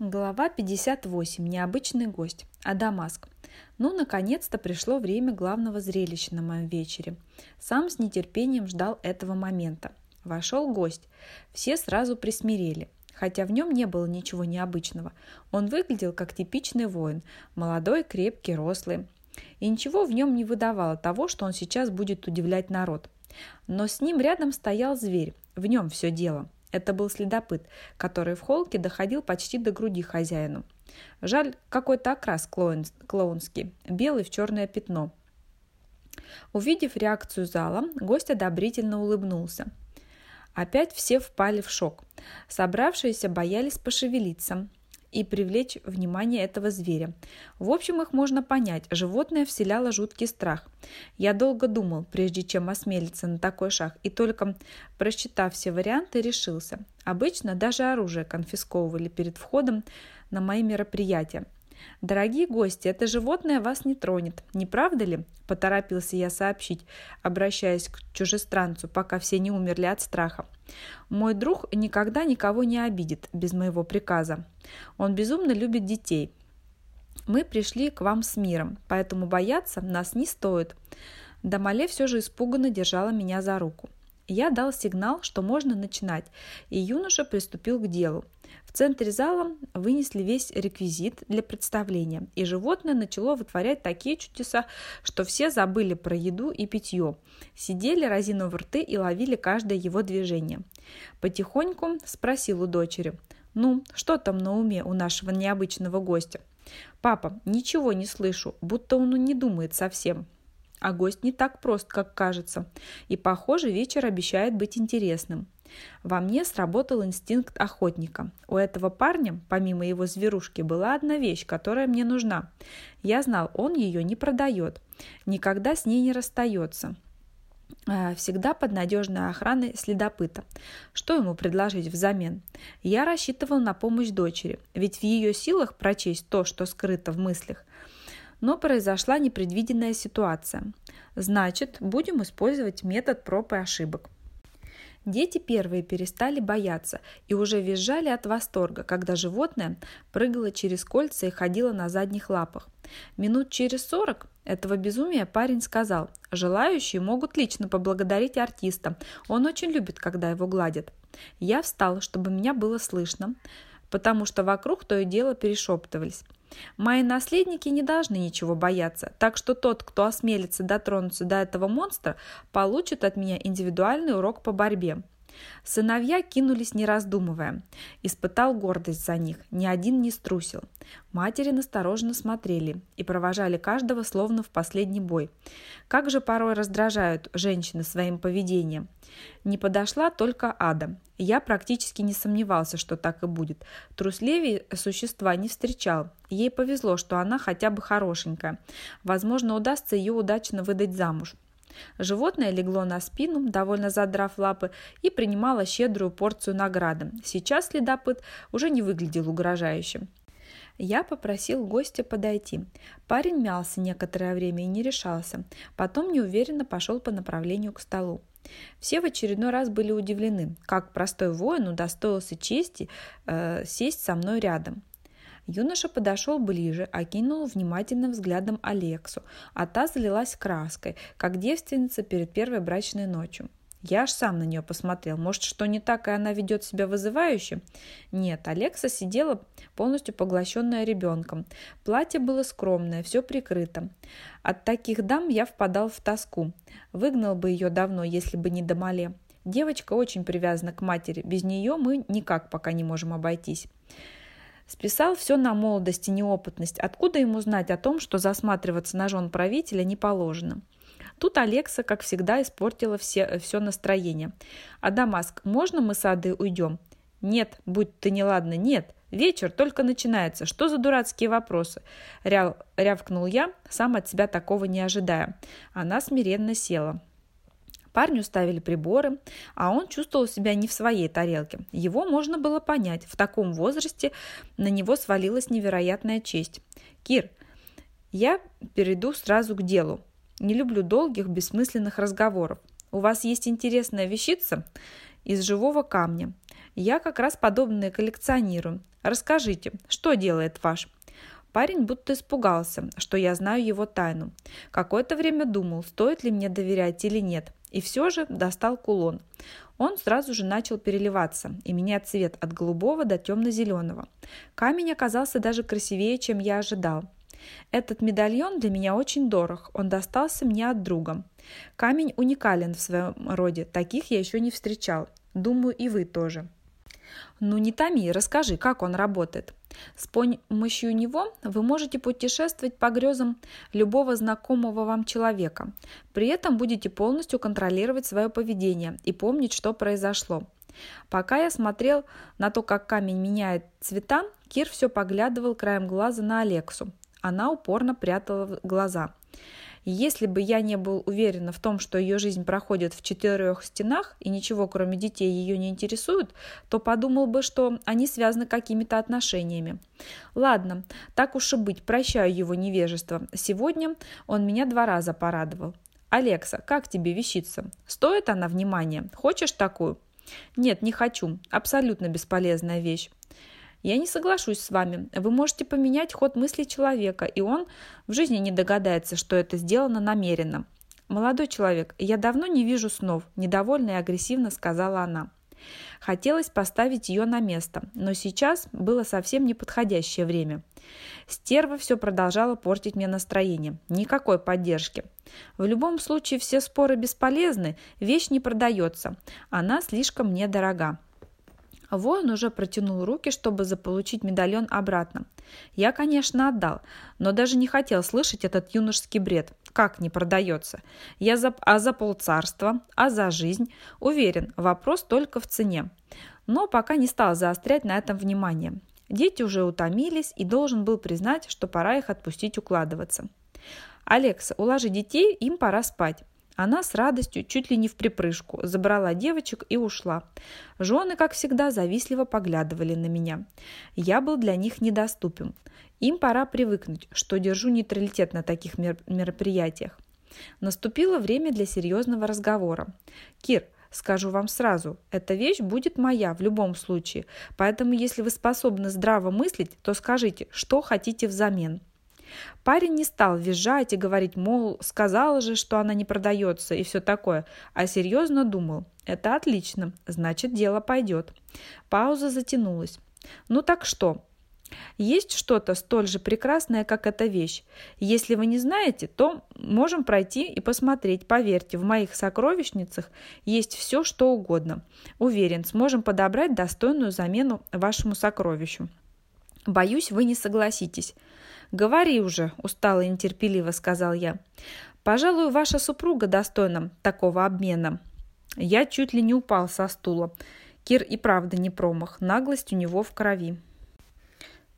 Глава 58. Необычный гость. Адамаск. Ну, наконец-то пришло время главного зрелища на моем вечере. Сам с нетерпением ждал этого момента. Вошел гость. Все сразу присмирели, хотя в нем не было ничего необычного. Он выглядел как типичный воин, молодой, крепкий, рослый. И ничего в нем не выдавало того, что он сейчас будет удивлять народ. Но с ним рядом стоял зверь, в нем все дело. Это был следопыт, который в холке доходил почти до груди хозяину. Жаль, какой-то окрас клоун, клоунский, белый в черное пятно. Увидев реакцию зала, гость одобрительно улыбнулся. Опять все впали в шок. Собравшиеся боялись пошевелиться и привлечь внимание этого зверя. В общем, их можно понять. Животное вселяло жуткий страх. Я долго думал, прежде чем осмелиться на такой шаг, и только просчитав все варианты, решился. Обычно даже оружие конфисковывали перед входом на мои мероприятия. «Дорогие гости, это животное вас не тронет, не правда ли?» – поторопился я сообщить, обращаясь к чужестранцу, пока все не умерли от страха. «Мой друг никогда никого не обидит без моего приказа. Он безумно любит детей. Мы пришли к вам с миром, поэтому бояться нас не стоит». Дамале все же испуганно держала меня за руку. Я дал сигнал, что можно начинать, и юноша приступил к делу. В центре зала вынесли весь реквизит для представления, и животное начало вытворять такие чудеса, что все забыли про еду и питье. Сидели, разинув рты и ловили каждое его движение. Потихоньку спросил у дочери, «Ну, что там на уме у нашего необычного гостя?» «Папа, ничего не слышу, будто он не думает совсем» а гость не так прост, как кажется. И, похоже, вечер обещает быть интересным. Во мне сработал инстинкт охотника. У этого парня, помимо его зверушки, была одна вещь, которая мне нужна. Я знал, он ее не продает, никогда с ней не расстается а, всегда под надежной охраной следопыта. Что ему предложить взамен? Я рассчитывал на помощь дочери, ведь в ее силах прочесть то, что скрыто в мыслях. Но произошла непредвиденная ситуация. Значит, будем использовать метод проб и ошибок. Дети первые перестали бояться и уже визжали от восторга, когда животное прыгало через кольца и ходило на задних лапах. Минут через сорок этого безумия парень сказал, желающие могут лично поблагодарить артиста, он очень любит, когда его гладят. Я встал, чтобы меня было слышно, потому что вокруг то и дело перешептывались. Мои наследники не должны ничего бояться, так что тот, кто осмелится дотронуться до этого монстра, получит от меня индивидуальный урок по борьбе. Сыновья кинулись не раздумывая. Испытал гордость за них, ни один не струсил. Матери настороженно смотрели и провожали каждого словно в последний бой. Как же порой раздражают женщины своим поведением. Не подошла только Ада. Я практически не сомневался, что так и будет. Трусливее существа не встречал. Ей повезло, что она хотя бы хорошенькая. Возможно, удастся ее удачно выдать замуж. Животное легло на спину, довольно задрав лапы, и принимало щедрую порцию награды. Сейчас следопыт уже не выглядел угрожающим. Я попросил гостя подойти. Парень мялся некоторое время и не решался. Потом неуверенно пошел по направлению к столу. Все в очередной раз были удивлены, как простой воин удостоился чести э, сесть со мной рядом. Юноша подошел ближе, окинул внимательным взглядом Алексу, а та залилась краской, как девственница перед первой брачной ночью. Я аж сам на нее посмотрел. Может, что не так, и она ведет себя вызывающе? Нет, Алекса сидела полностью поглощенная ребенком. Платье было скромное, все прикрыто. От таких дам я впадал в тоску. Выгнал бы ее давно, если бы не Домале. Девочка очень привязана к матери. Без нее мы никак пока не можем обойтись. Списал все на молодость и неопытность. Откуда ему знать о том, что засматриваться на жен правителя не положено? Тут Алекса, как всегда, испортила все, все настроение. «А Дамаск, можно мы с Адой уйдем?» «Нет, будь ты неладна, нет. Вечер только начинается. Что за дурацкие вопросы?» Ряв, рявкнул я, сам от себя такого не ожидая. Она смиренно села. Парню ставили приборы, а он чувствовал себя не в своей тарелке. Его можно было понять. В таком возрасте на него свалилась невероятная честь. «Кир, я перейду сразу к делу. Не люблю долгих, бессмысленных разговоров. У вас есть интересная вещица из живого камня. Я как раз подобные коллекционирую. Расскажите, что делает ваш? Парень будто испугался, что я знаю его тайну. Какое-то время думал, стоит ли мне доверять или нет, и все же достал кулон. Он сразу же начал переливаться и менять цвет от голубого до темно-зеленого. Камень оказался даже красивее, чем я ожидал. Этот медальон для меня очень дорог, он достался мне от друга. Камень уникален в своем роде, таких я еще не встречал. Думаю, и вы тоже. Ну не томи, расскажи, как он работает. С помощью него вы можете путешествовать по грезам любого знакомого вам человека. При этом будете полностью контролировать свое поведение и помнить, что произошло. Пока я смотрел на то, как камень меняет цвета, Кир все поглядывал краем глаза на Алексу. Она упорно прятала глаза. Если бы я не был уверен в том, что ее жизнь проходит в четырех стенах и ничего кроме детей ее не интересует, то подумал бы, что они связаны какими-то отношениями. Ладно, так уж и быть, прощаю его невежество. Сегодня он меня два раза порадовал. «Алекса, как тебе вещица? Стоит она внимания? Хочешь такую?» «Нет, не хочу. Абсолютно бесполезная вещь. Я не соглашусь с вами. Вы можете поменять ход мысли человека, и он в жизни не догадается, что это сделано намеренно. «Молодой человек, я давно не вижу снов», – недовольно и агрессивно сказала она. Хотелось поставить ее на место, но сейчас было совсем неподходящее время. Стерва все продолжала портить мне настроение. Никакой поддержки. В любом случае все споры бесполезны, вещь не продается. Она слишком мне дорога. Воин уже протянул руки, чтобы заполучить медальон обратно. Я, конечно, отдал, но даже не хотел слышать этот юношеский бред. Как не продается? Я за... А за полцарства? А за жизнь? Уверен, вопрос только в цене. Но пока не стал заострять на этом внимание. Дети уже утомились и должен был признать, что пора их отпустить укладываться. «Алекса, уложи детей, им пора спать». Она с радостью, чуть ли не в припрыжку, забрала девочек и ушла. Жены, как всегда, завистливо поглядывали на меня. Я был для них недоступен. Им пора привыкнуть, что держу нейтралитет на таких мероприятиях. Наступило время для серьезного разговора. «Кир, скажу вам сразу, эта вещь будет моя в любом случае, поэтому если вы способны здраво мыслить, то скажите, что хотите взамен». Парень не стал визжать и говорить, мол, сказала же, что она не продается и все такое, а серьезно думал, это отлично, значит дело пойдет. Пауза затянулась. Ну так что? Есть что-то столь же прекрасное, как эта вещь. Если вы не знаете, то можем пройти и посмотреть. Поверьте, в моих сокровищницах есть все, что угодно. Уверен, сможем подобрать достойную замену вашему сокровищу. Боюсь, вы не согласитесь. «Говори уже», – устало и нетерпеливо сказал я. «Пожалуй, ваша супруга достойна такого обмена». Я чуть ли не упал со стула. Кир и правда не промах, наглость у него в крови.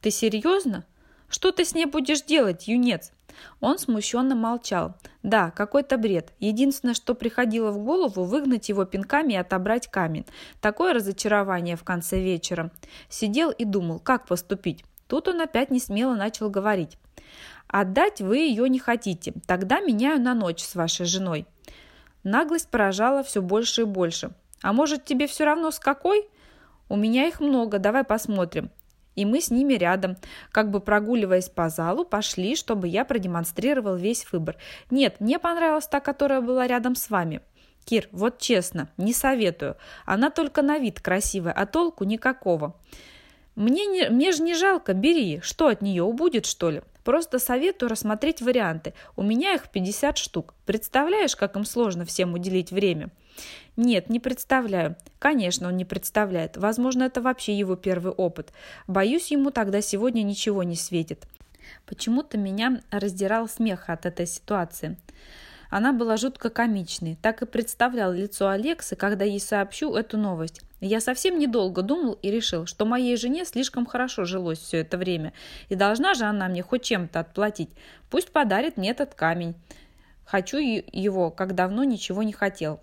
«Ты серьезно? Что ты с ней будешь делать, юнец?» Он смущенно молчал. Да, какой-то бред. Единственное, что приходило в голову, выгнать его пинками и отобрать камень. Такое разочарование в конце вечера. Сидел и думал, как поступить. Тут он опять не смело начал говорить. «Отдать вы ее не хотите, тогда меняю на ночь с вашей женой». Наглость поражала все больше и больше. «А может, тебе все равно с какой?» «У меня их много, давай посмотрим». И мы с ними рядом, как бы прогуливаясь по залу, пошли, чтобы я продемонстрировал весь выбор. Нет, мне понравилась та, которая была рядом с вами. Кир, вот честно, не советую. Она только на вид красивая, а толку никакого. Мне, не, мне же не жалко, бери. Что от нее, убудет, что ли? Просто советую рассмотреть варианты. У меня их 50 штук. Представляешь, как им сложно всем уделить время? Нет, не представляю. Конечно, он не представляет. Возможно, это вообще его первый опыт. Боюсь, ему тогда сегодня ничего не светит. Почему-то меня раздирал смех от этой ситуации. Она была жутко комичной. Так и представлял лицо Алексы, когда ей сообщу эту новость. Я совсем недолго думал и решил, что моей жене слишком хорошо жилось все это время, и должна же она мне хоть чем-то отплатить. Пусть подарит мне этот камень. Хочу его, как давно ничего не хотел.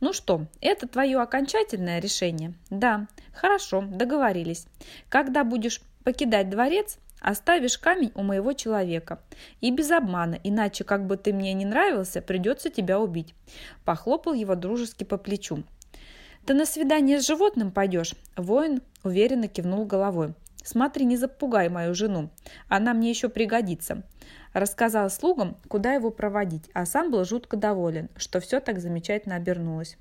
Ну что, это твое окончательное решение? Да, хорошо, договорились. Когда будешь покидать дворец, Оставишь камень у моего человека. И без обмана, иначе, как бы ты мне не нравился, придется тебя убить. Похлопал его дружески по плечу. «Ты на свидание с животным пойдешь?» Воин уверенно кивнул головой. «Смотри, не запугай мою жену. Она мне еще пригодится». Рассказал слугам, куда его проводить, а сам был жутко доволен, что все так замечательно обернулось.